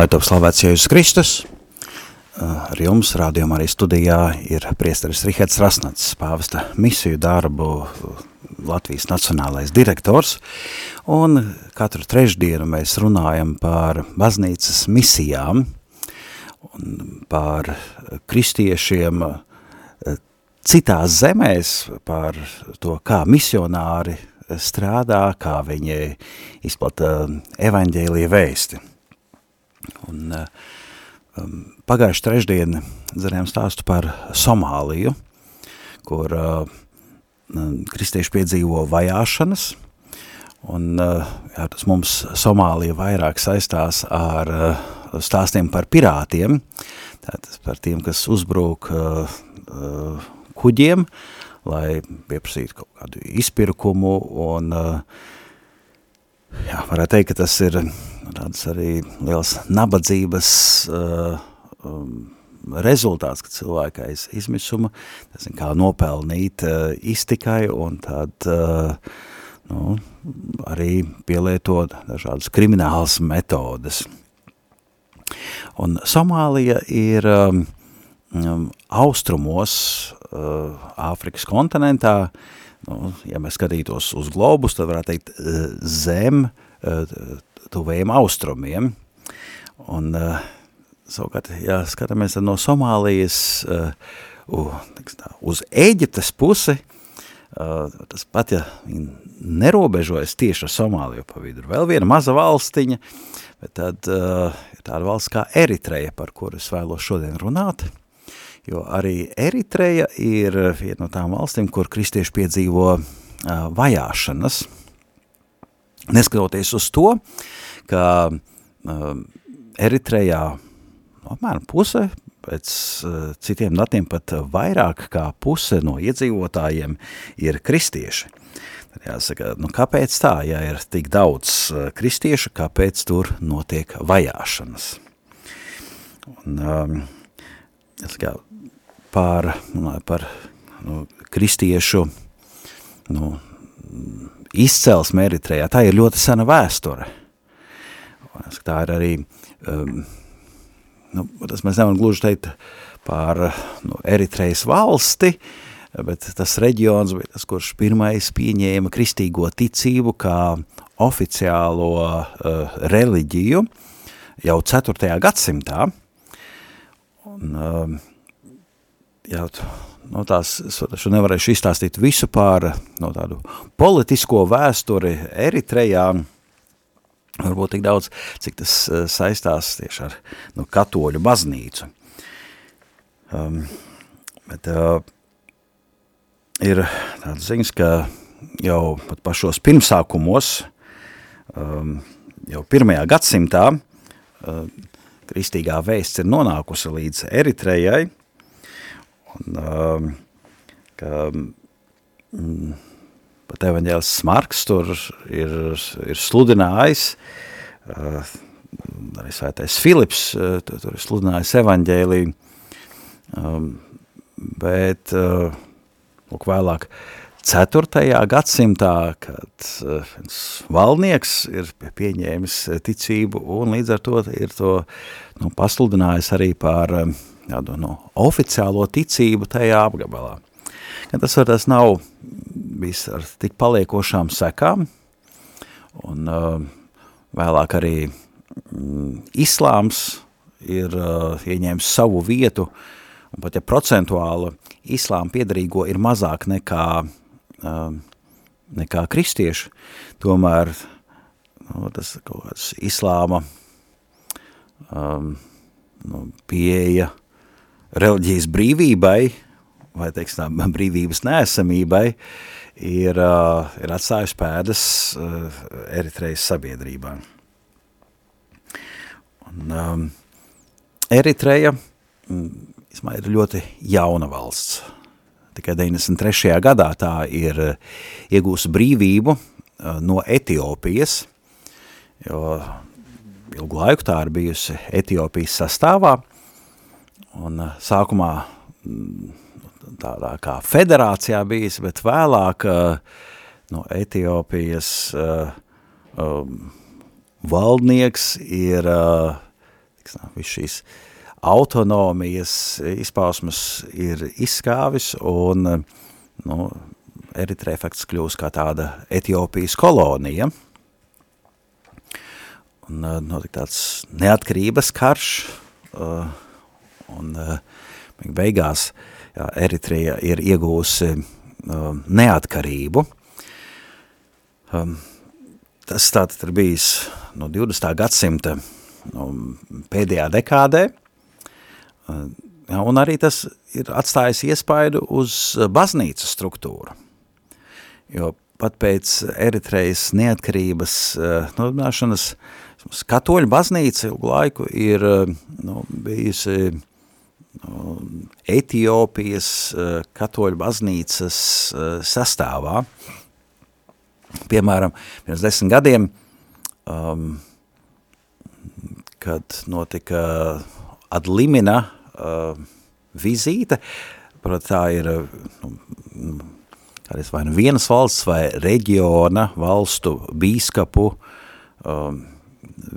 Lai top slavēts Jēzus Kristus, ar jums rādījumā arī studijā ir priesteris Rihards Rasnats, pāvesta misiju darbu Latvijas nacionālais direktors, un katru trešdienu mēs runājam par baznīcas misijām, un par kristiešiem citās zemēs, par to, kā misionāri strādā, kā viņi izplata evaņģēlija vēsti. Un, um, pagājuši trešdien dzinējām stāstu par Somāliju, kur uh, kristieši piedzīvo vajāšanas, un uh, jā, tas mums Somālija vairāk saistās ar uh, stāstiem par pirātiem, tātad par tiem, kas uzbrūk uh, uh, kuģiem, lai pieprasītu kaut kādu izpirkumu, un uh, jā, varētu teikt, ka tas ir tāds arī liels nabadzības uh, um, rezultāts, ka cilvēka aiz izmisuma, ir kā nopelnīt uh, iztikai un tad uh, nu, arī pielietot dažādas kriminālas metodas. Un Somālija ir um, um, austrumos uh, Āfrikas kontinentā, nu, ja mēs skatītos uz globus, tad varētu teikt uh, zem uh, tuvējiem austrumiem. Un, uh, savukārt, ja skatāmies no Somālijas uz Ēģiptes pusi, tas pat, ja nerobežojas tieši ar Somāliju pa vidu, vēl viena maza valstiņa, bet tad ir tāda valsts kā Eritreja, par kuru es vēlos šodien runāt, jo arī Eritreja ir viena no tām valstīm, kur kristieši piedzīvo uh, vajāšanas, neskatoties uz to, ka uh, Eritrejā apmēram puse, pēc uh, citiem datiem pat vairāk kā puse no iedzīvotājiem ir kristieši. Tad jāsaka, nu kāpēc tā, ja ir tik daudz uh, kristiešu, kāpēc tur notiek vajāšanas? Un, um, jāsaka, par, par nu, kristiešu nu, izcelsme Eritrejā, tā ir ļoti sena vēsture. Tā ir arī, um, nu, tas mēs nevaram gluži teikt par nu, Eritrejas valsti, bet tas reģions bija tas, kurš pirmais pieņēma kristīgo ticību kā oficiālo uh, reliģiju jau 4. gadsimtā. Un, uh, jā, no tās, es nevarēšu izstāstīt visu pār no tādu politisko vēsturi Eritrejā, varbūt tik daudz, cik tas uh, saistās tieši ar nu, katoļu baznīcu. Um, bet uh, ir tāds ziņas, ka jau pat pašos pirmsākumos, um, jau pirmajā gadsimtā, uh, kristīgā vēsts ir nonākusi līdz Eritrejai, un um, ka mm, pat evaņģēlis Marks tur ir, ir sludinājis, uh, arī svētais Filips uh, tur, ir sludinājis evaņģēliju, um, bet uh, lūk vēlāk 4. gadsimtā, kad uh, valnieks ir pieņēmis ticību un līdz ar to ir to nu, pasludinājis arī par um, tādu no oficiālo ticību tajā apgabalā. Ka tas tas nav bijis ar tik paliekošām sekām, un uh, vēlāk arī mm, islāms ir uh, ieņēmis savu vietu, un pat ja procentuāli islāma piedarīgo ir mazāk nekā, uh, nekā kristieši, tomēr nu, tas kaut kāds islāma um, nu, pieeja reliģijas brīvībai, vai teiksim, brīvības neesamībai, ir, uh, ir atstājusi pēdas uh, Eritrejas sabiedrībā. Un, um, Eritreja mm, ir ļoti jauna valsts. Tikai 93. gadā tā ir iegūsi brīvību uh, no Etiopijas, jo ilgu laiku tā ir bijusi Etiopijas sastāvā, un uh, sākumā mm, tādā kā federācijā bijis, bet vēlāk uh, no Etiopijas uh, um, valdnieks ir uh, viss šīs autonomijas izpausmes ir izskāvis un nu, Eritreja fakts kļūst kā tāda Etiopijas kolonija. Un notika tāds neatkarības karš un beigās uh, jā, Eritreja ir iegūsi um, neatkarību. Um, tas tātad ir bijis no 20. gadsimta um, pēdējā dekādē, jā, un arī tas ir atstājis iespaidu uz baznīcas struktūru. Jo pat pēc Eritrejas neatkarības nodibināšanas katoļu baznīca ilgu laiku ir nu, bijusi Etiopijas eh, katoļu baznīcas eh, sastāvā. Piemēram, pirms desmit gadiem, um, kad notika Adlimina uh, vizīte, prot, tā ir nu, kādreiz vai nu vienas valsts vai reģiona valstu bīskapu um,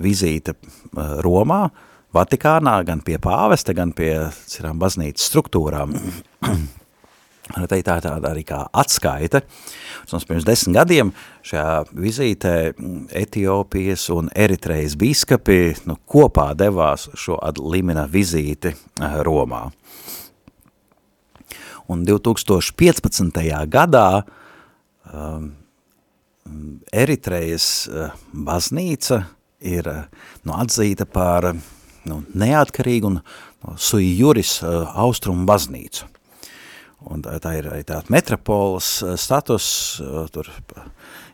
vizīte uh, Romā, uh, Vatikānā, gan pie pāvesta, gan pie cirām baznīcas struktūrām. Tā ir tāda arī kā atskaita. Mums pirms desmit gadiem šajā vizītē Etiopijas un Eritrejas biskapi nu, kopā devās šo limina vizīti eh, Romā. Un 2015. gadā um, Eritrejas uh, baznīca ir uh, nu, atzīta par uh, nu, neatkarīgu un no, sui juris uh, austrumu baznīcu. Un tā, ir tā metropolas uh, status, uh, tur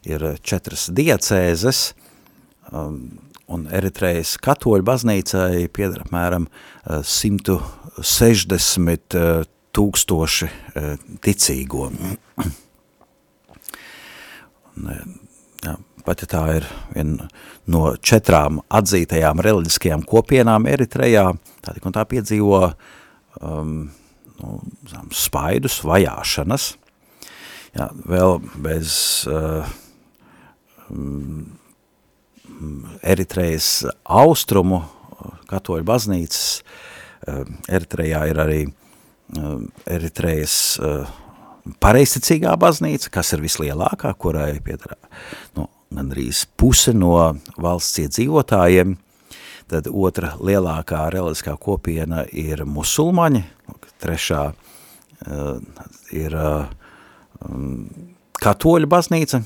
ir četras diecēzes, um, un Eritrejas katoļu baznīcai piedara apmēram uh, 160 uh, tūkstoši ticīgo. un, pat ja tā ir viena no četrām atzītajām reliģiskajām kopienām Eritrejā, tā tik un tā piedzīvo um, nu, spaidus, vajāšanas. Jā, vēl bez uh, um, Eritrejas austrumu katoļu baznīcas, uh, Eritrejā ir arī uh, Eritrejas uh, pareisticīgā baznīca, kas ir vislielākā, kurai piedara nu, gandrīz puse no valsts iedzīvotājiem, tad otra lielākā reliģiskā kopiena ir musulmaņi, trešā uh, ir uh, katoļu baznīca,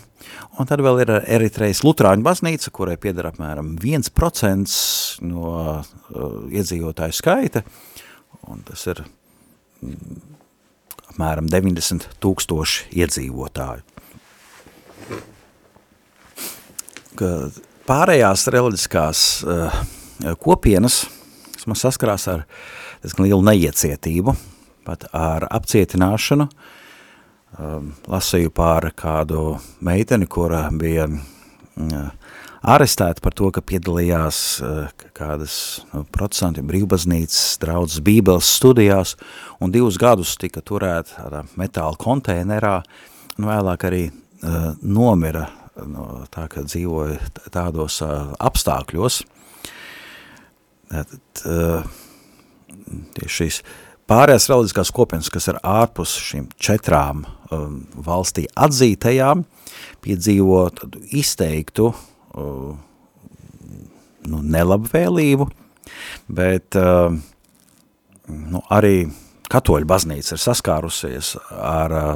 un tad vēl ir Eritrejas lutrāņu baznīca, kurai piedara apmēram 1% no uh, iedzīvotāju skaita, un tas ir mm, apmēram 90 tūkstoši iedzīvotāju ka pārējās reliģiskās uh, kopienas man saskarās ar diezgan lielu neiecietību, pat ar apcietināšanu. Um, lasīju pār kādu meiteni, kura bija uh, arestēta par to, ka piedalījās uh, kādas nu, protestanti brīvbaznīcas draudzes bībeles studijās un divus gadus tika turēta metāla konteinerā un vēlāk arī uh, nomira no tā, ka dzīvoja tādos apstākļos. Tad, tieši šīs pārējās reliģiskās kopienas, kas ir ārpus šīm četrām um, valstī atzītajām, piedzīvo izteiktu uh, nu, nelabvēlību, bet uh, nu, arī katoļu baznīca ir saskārusies ar uh,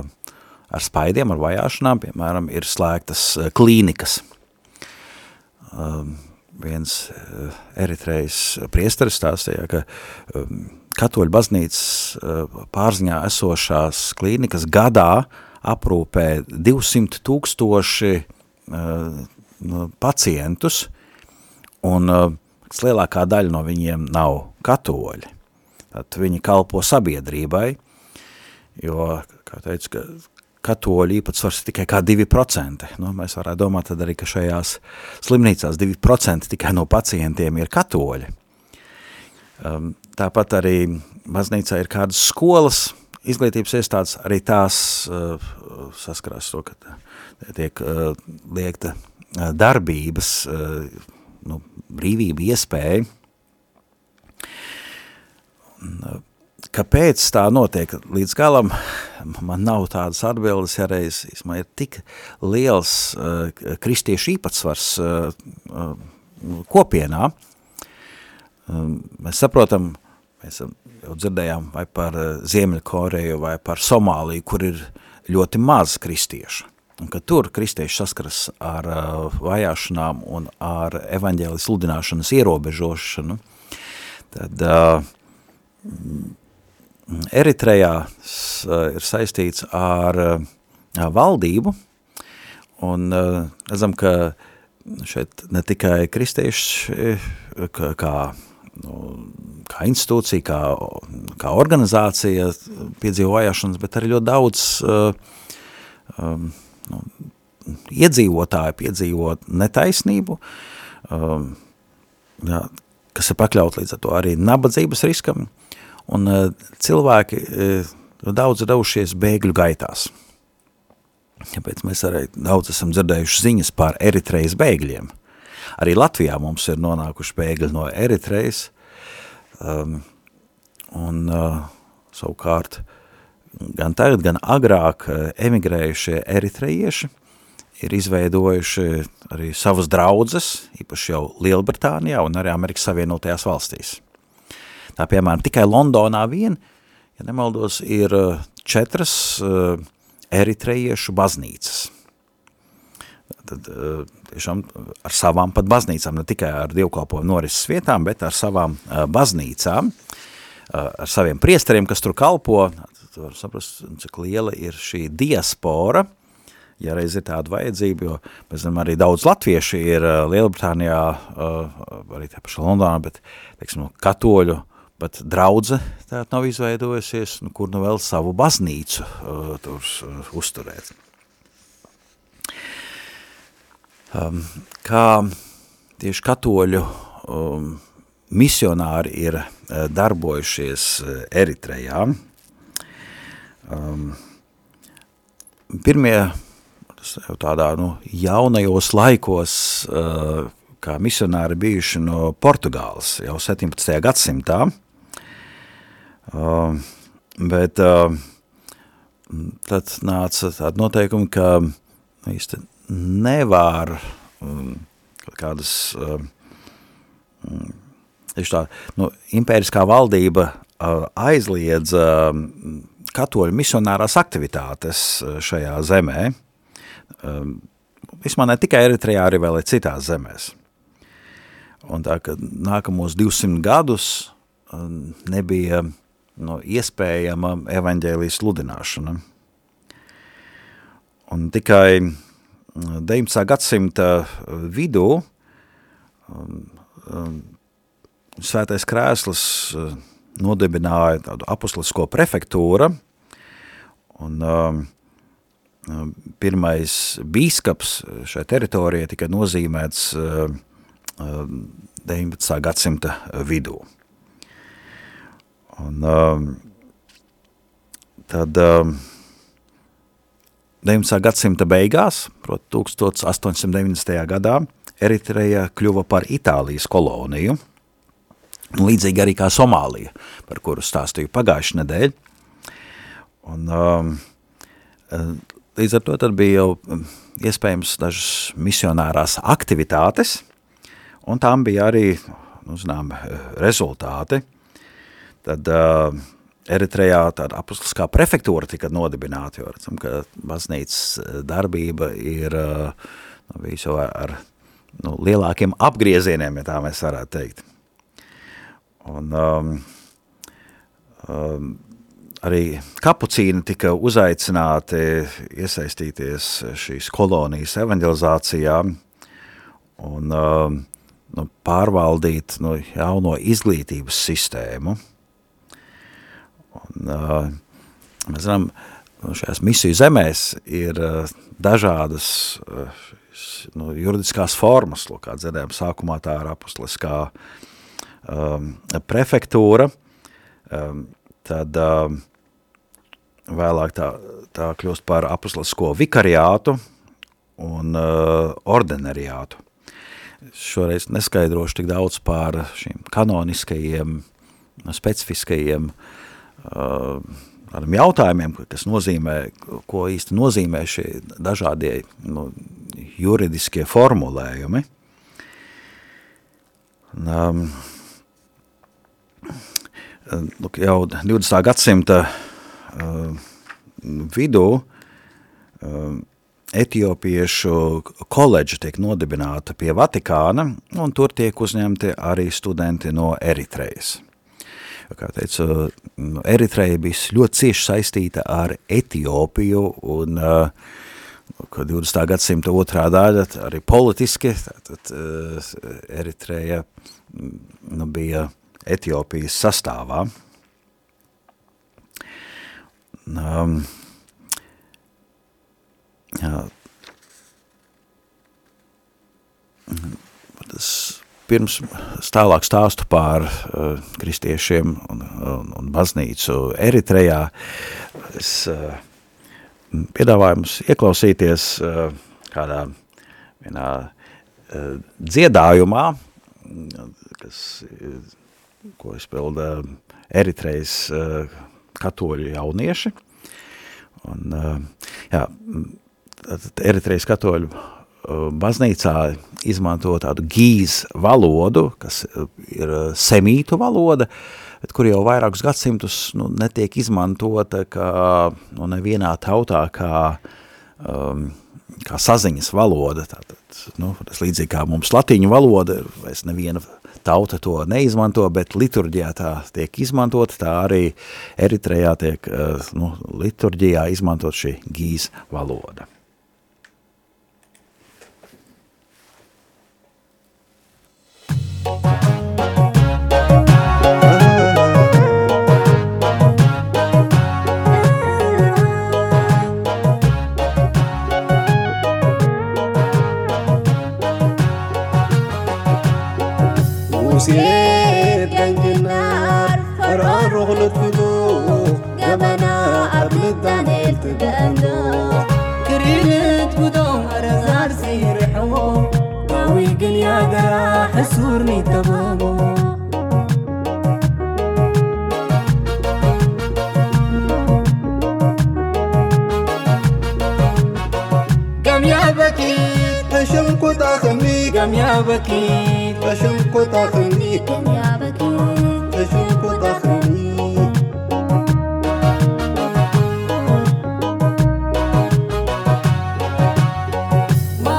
ar spaidiem, ar vajāšanām, piemēram, ir slēgtas eh, klīnikas. Um, viens Eritrejas priesteris stāstīja, ka katoļu baznīcas pārziņā esošās klīnikas gadā aprūpē 200 tūkstoši pacientus, un lielākā daļa no viņiem nav katoļi. Tad viņi kalpo sabiedrībai, jo, kā teicu, ka katoļu īpatsvars tikai kā 2%. Nu, mēs varētu domāt tad arī, ka šajās slimnīcās 2% tikai no pacientiem ir katoļi. Um, tāpat arī baznīcā ir kādas skolas, izglītības iestādes, arī tās uh, saskarās to, ka tiek uh, liekta uh, darbības, uh, nu, brīvība, iespēja. Uh, kāpēc tā notiek līdz galam, man nav tādas atbildes, ja reiz ir tik liels uh, kristiešu īpatsvars uh, uh, kopienā. Um, mēs saprotam, mēs jau dzirdējām vai par Ziemeļkoreju vai par Somāliju, kur ir ļoti maz kristiešu. Un ka tur kristieši saskaras ar uh, vajāšanām un ar evaņģēlis sludināšanas ierobežošanu, tad uh, Eritrejā ir saistīts ar valdību, un redzam, ka šeit ne tikai kristieši kā, nu, kā institūcija, kā, kā organizācija piedzīvo vajāšanas, bet arī ļoti daudz um, nu, iedzīvotāji piedzīvo netaisnību, um, jā, kas ir pakļaut līdz ar to arī nabadzības riskam, un uh, cilvēki uh, daudz devušies bēgļu gaitās. Tāpēc mēs arī daudz esam dzirdējuši ziņas par Eritrejas bēgļiem. Arī Latvijā mums ir nonākuši bēgļi no Eritrejas, um, un uh, savukārt gan tagad, gan agrāk emigrējušie eritreieši ir izveidojuši arī savas draudzes, īpaši jau Lielbritānijā un arī Amerikas Savienotajās valstīs. Tā piemēram, tikai Londonā vien, ja nemaldos, ir eh, četras uh, eritreiešu baznīcas. Tad uh, tiešām ar savām pat baznīcām, ne tikai ar dievkalpojumu norises vietām, bet ar savām uh, baznīcām, ar saviem priesteriem, kas tur kalpo, tad var saprast, cik liela ir šī diaspora, ja reiz ir tāda vajadzība, jo mēs zinām, arī daudz latvieši ir Lielbritānijā, arī tā paša Londonā, bet, teiksim, katoļu pat draudze tā nav izveidojusies, nu, kur nu vēl savu baznīcu uh, tur uh, uzturēt. Um, kā tieši katoļu um, misionāri ir uh, darbojušies uh, Eritrejā. Um, pirmie jau tādā nu, jaunajos laikos, uh, kā misionāri bijuši no Portugāles jau 17. gadsimtā, Uh, bet uh, tad nāca tāda noteikuma, ka īsti nevar um, kādas uh, tā, nu, impēriskā valdība uh, aizliedz uh, katoļu misionārās aktivitātes šajā zemē. Um, vismā ne tikai Eritrejā, arī vēl ir citās zemēs. Un tā, ka nākamos 200 gadus nebija uh, no iespējama evaņģēlijas sludināšana. Un tikai 19. gadsimta vidū um, um, svētais krēsls nodibināja tādu apustulisko prefektūru, un um, um pirmais bīskaps šai teritorijai tika nozīmēts uh, 19. Uh, gadsimta vidū. Un, um, tad um, 19. gadsimta beigās, proti 1890. gadā, Eritreja kļuva par Itālijas koloniju, līdzīgi arī kā Somālija, par kuru stāstīju pagājuši nedēļ. Un, um, līdz ar to bija jau um, iespējams dažas misionārās aktivitātes, un tām bija arī, nu, zinām, rezultāti – Tad uh, Eritrejā tāda apustuliskā prefektūra tika nodibināta, jo redzam, ka baznīcas darbība ir uh, jau ar, ar nu, lielākiem apgriezieniem, ja tā mēs varētu teikt. Un um, um, arī kapucīni tika uzaicināti iesaistīties šīs kolonijas evanģelizācijā un um, nu, pārvaldīt nu, jauno izglītības sistēmu. Un, uh, mēs zinām, nu, šajās misiju zemēs ir uh, dažādas uh, nu, juridiskās formas, lo, kā dzirdējām sākumā tā ir apustuliskā um, prefektūra, um, tad um, vēlāk tā, tā kļūst par apustulisko vikariātu un uh, ordenariātu. Šoreiz neskaidrošu tik daudz par šīm kanoniskajiem, specifiskajiem uh, jautājumiem, kas nozīmē, ko īsti nozīmē šie dažādie nu, juridiskie formulējumi. Um, luk, jau 20. gadsimta uh, vidū uh, etiopiešu koledža tiek nodibināta pie Vatikāna, un tur tiek uzņemti arī studenti no Eritrejas. Kā teicu, Eritreja bija ļoti cieši saistīta ar Etiopiju, un uh, 20. gadsimta otrā daļa, arī politiski, tātad uh, Eritreja nu, bija Etiopijas sastāvā. Um, jā, tas pirms tālāk stāstu pār uh, kristiešiem un, un, un baznīcu Eritrejā, es uh, piedāvāju mums ieklausīties uh, kādā vienā uh, dziedājumā, kas, ko izpilda Eritrejas uh, katoļu jaunieši. Un, uh, jā, Eritrejas katoļu baznīcā izmanto tādu gīz valodu, kas ir semītu valoda, bet kur jau vairākus gadsimtus nu, netiek izmantota kā nu, nevienā tautā kā, um, kā saziņas valoda. Tātad, nu, tas līdzīgi kā mums latiņu valoda, vairs neviena tauta to neizmanto, bet liturģijā tā tiek izmantot, tā arī Eritrejā tiek nu, liturģijā izmantot šī gīs valoda.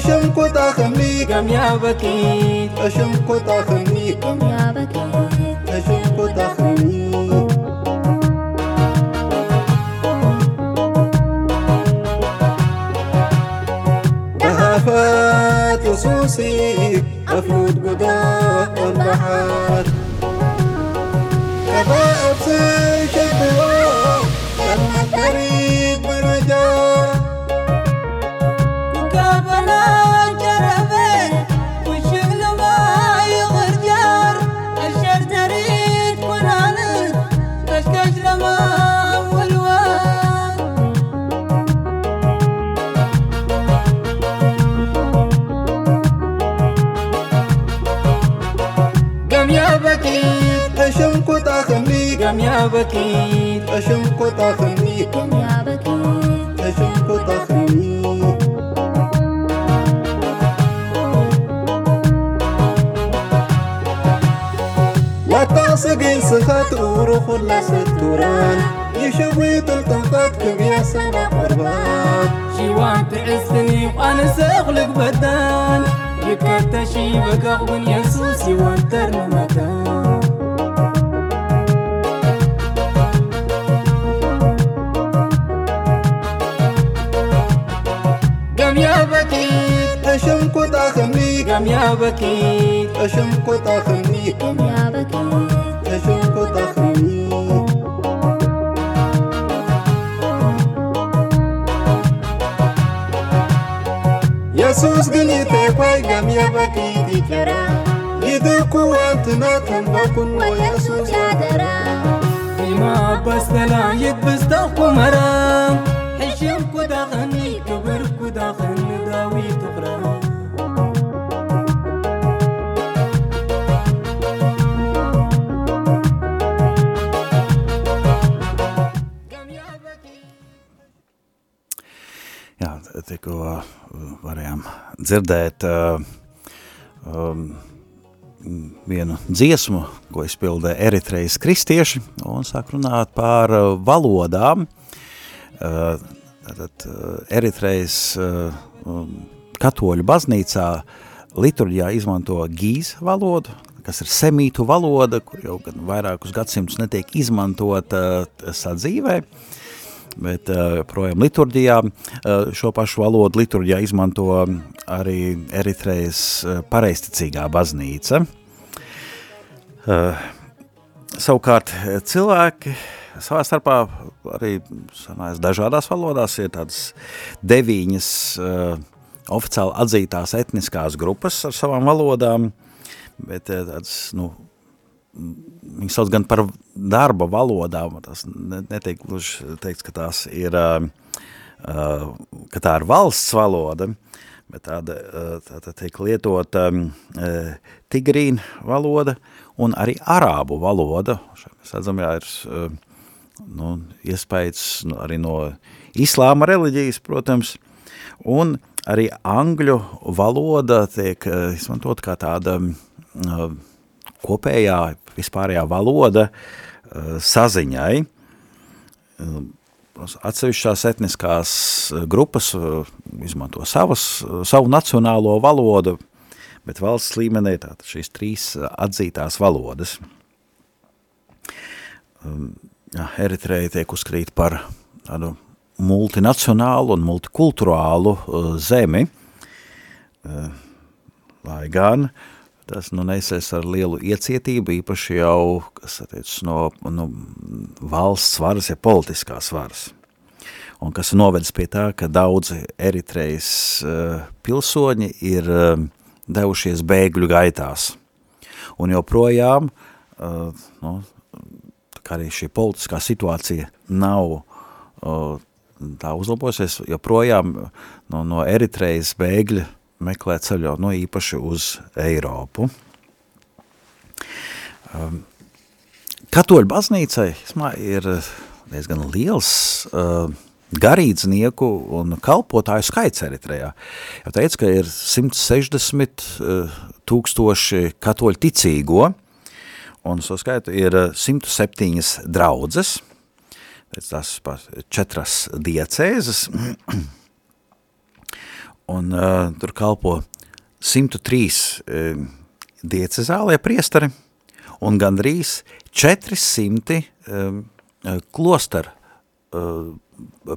أشمكت خمي. كم يا بكيت. أشمكت خمي. كم يا بكيت. أشمكت خمي. دهافات لصوصي أفلوت قدام البحار يا بكيت أشنقط أخليك يا بكيت أشنقط أخليك لا تعصقين صخات وروح لا ستوران يشوي تلتقط كبيا سنة قربان شيوان تعزني وأنا سأغلق بدان. يكتشي بقى أغبن السلام يا بكيت أشنقط أخليكم يا بكيت أشنقط أخليكم يسوس قليتك ويقم يا بكيت جرا يدك وانتنا تنبكن ويسوس. يا ما بس لا يتبس تقمران tikko uh, varējām dzirdēt uh, um, vienu dziesmu, ko izpildē Eritrejas kristieši, un sāk runāt par uh, valodām. Uh, Tātad Eritrejas uh, katoļu baznīcā liturģijā izmanto gīs valodu, kas ir semītu valoda, kur jau gan vairākus gadsimtus netiek izmantota sadzīvē. Bet uh, projām liturģijā uh, šo pašu valodu liturģijā izmanto arī Eritrejas uh, pareisticīgā baznīca. Uh, savukārt eh, cilvēki savā starpā arī sanājas dažādās valodās, ir tādas deviņas uh, oficiāli atzītās etniskās grupas ar savām valodām, bet uh, tādas, nu, Viņi sauc gan par darba valodām, tas ne- netiek gluži teikts, ka tās ir, ka tā ir valsts valoda, bet tāda, uh, tāda tiek lietota tigrīna valoda un arī arābu valoda. Šeit mēs redzam, jā, ir nu, iespējas nu, arī no islāma reliģijas, protams, un arī angļu valoda tiek izmantot kā tāda kopējā vispārējā valoda uh, saziņai. Uh, Atsevišķās etniskās uh, grupas uh, izmanto savas, uh, savu nacionālo valodu, bet valsts līmenī tātad šīs trīs uh, atzītās valodas. Um, jā, Eritreja tiek uzskatīt par tādu multinacionālu un multikulturālu uh, zemi, uh, lai gan tas nu, nesies ar lielu iecietību, īpaši jau, kas attiecas no nu, valsts varas, ja politiskās varas. Un kas novedis pie tā, ka daudzi Eritrejas uh, pilsoņi ir uh, devušies bēgļu gaitās. Un joprojām, uh, nu, arī šī politiskā situācija nav uh, tā uzlabosies, joprojām no, no Eritrejas bēgļi meklē ceļo no īpaši uz Eiropu. Um, Katoļu baznīcai smā, ir diezgan liels uh, garīdznieku un kalpotāju skaits Eritrejā. Jau teicu, ka ir 160 uh, tūkstoši katoļu ticīgo, un so skaitu ir 107 draudzes, pēc tās pat četras diecēzes, un uh, tur kalpo 103 uh, diecezālie priestari un gandrīz 400 um, klosteru uh,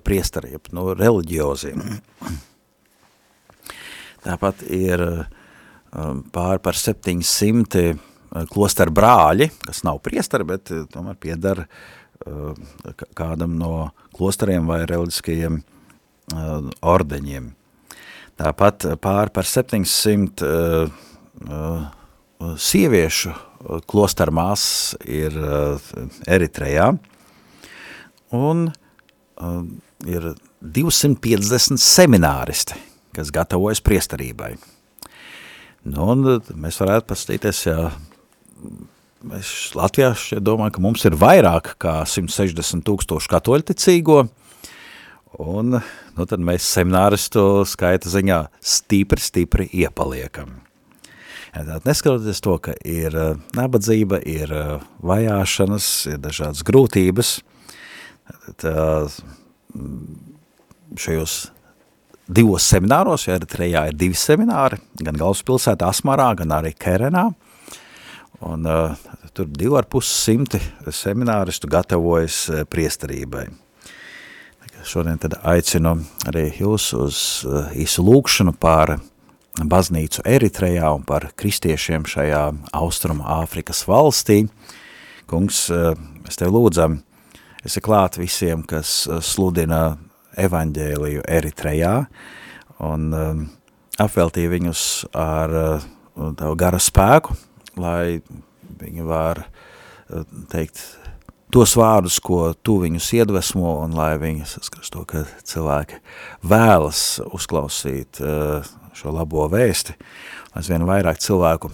priestari, jeb, nu, reliģiozie. Tāpat ir um, pār par 700 uh, klosteru brāļi, kas nav priestari, bet uh, tomēr piedara uh, kādam no klosteriem vai reliģiskajiem uh, ordeņiem. Tāpat pār par 700 uh, uh, sieviešu uh, klosteru māsas ir uh, Eritrejā, un uh, ir 250 semināristi, kas gatavojas priesterībai. Nu, un uh, mēs varētu pastīties, ja es Latvijā domāju, ka mums ir vairāk kā 160 tūkstoši katoļticīgo, un nu, tad mēs semināristu skaita ziņā stipri, stipri iepaliekam. Tātad neskatoties to, ka ir uh, nabadzība, ir uh, vajāšanas, ir dažādas grūtības, tad uh, šajos divos semināros, ja Eritrejā ir divi semināri, gan galvaspilsētā Asmarā, gan arī Kerenā, un uh, tur divi ar pus simti semināristu gatavojas priesterībai. Šodien aicinu arī jūs uz uh, īsu lūkšanu par baznīcu Eritrejā un par kristiešiem šajā Austrumu Āfrikas valstī. Kungs, uh, mēs tev lūdzam, esi klāt visiem, kas uh, sludina evaņģēliju Eritrejā un apveltīja viņus ar tavu gara spēku, lai viņi var teikt tos vārdus, ko tu viņus iedvesmo un lai viņi saskars to, ka cilvēki vēlas uzklausīt uh, šo labo vēsti, lai vien vairāk cilvēku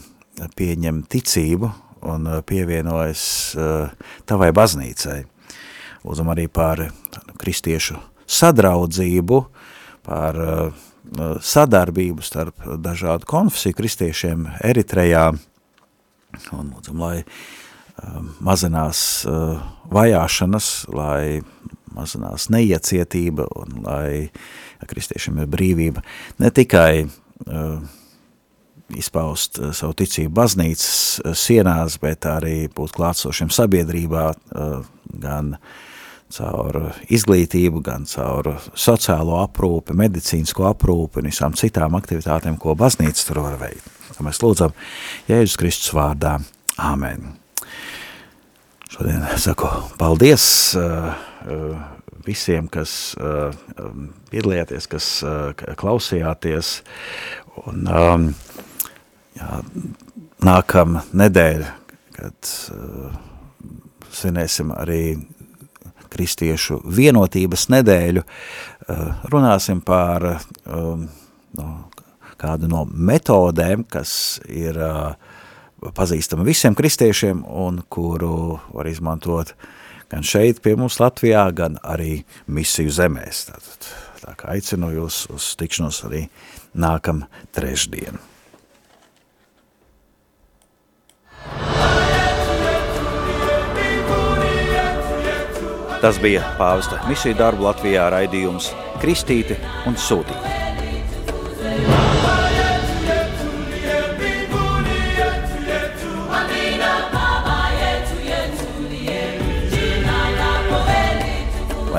pieņem ticību un uh, pievienojas uh, tavai baznīcai. Lūdzam arī par kristiešu sadraudzību, par sadarbību starp dažādu konfesiju kristiešiem Eritrejā, un lūdzam, lai uh, mazinās uh, vajāšanas, lai mazinās neiecietība un lai kristiešiem ir brīvība ne tikai uh, izpaust uh, savu ticību baznīcas sienās, bet arī būt klātsošiem sabiedrībā, uh, gan caur izglītību, gan caur sociālo aprūpi, medicīnisko aprūpi un visām citām aktivitātēm, ko baznīca tur var veikt. Mēs lūdzam Jēzus Kristus vārdā. Āmen. Šodien saku paldies uh, uh, visiem, kas uh, piedalījāties, kas klausījāties. Un, um, jā, nākam nedēļ, kad svinēsim arī kristiešu vienotības nedēļu, eh, runāsim par um, no, kādu no metodēm, kas ir uh, pazīstama visiem kristiešiem un kuru var izmantot gan šeit pie mums Latvijā, gan arī misiju zemēs. Tātad, tā kā aicinu jūs uz tikšanos arī nākam trešdienu. Tas bija pāvesta misiju darbu Latvijā raidījums Kristīti un Sūtīti.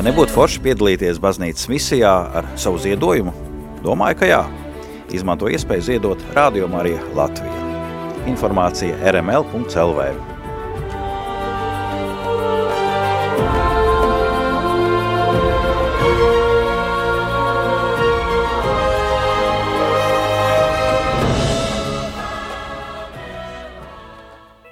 Vai nebūtu forši piedalīties baznīcas misijā ar savu ziedojumu? Domāju, ka jā. Izmanto iespēju ziedot Radio Marija Latvija. Informācija rml.lv.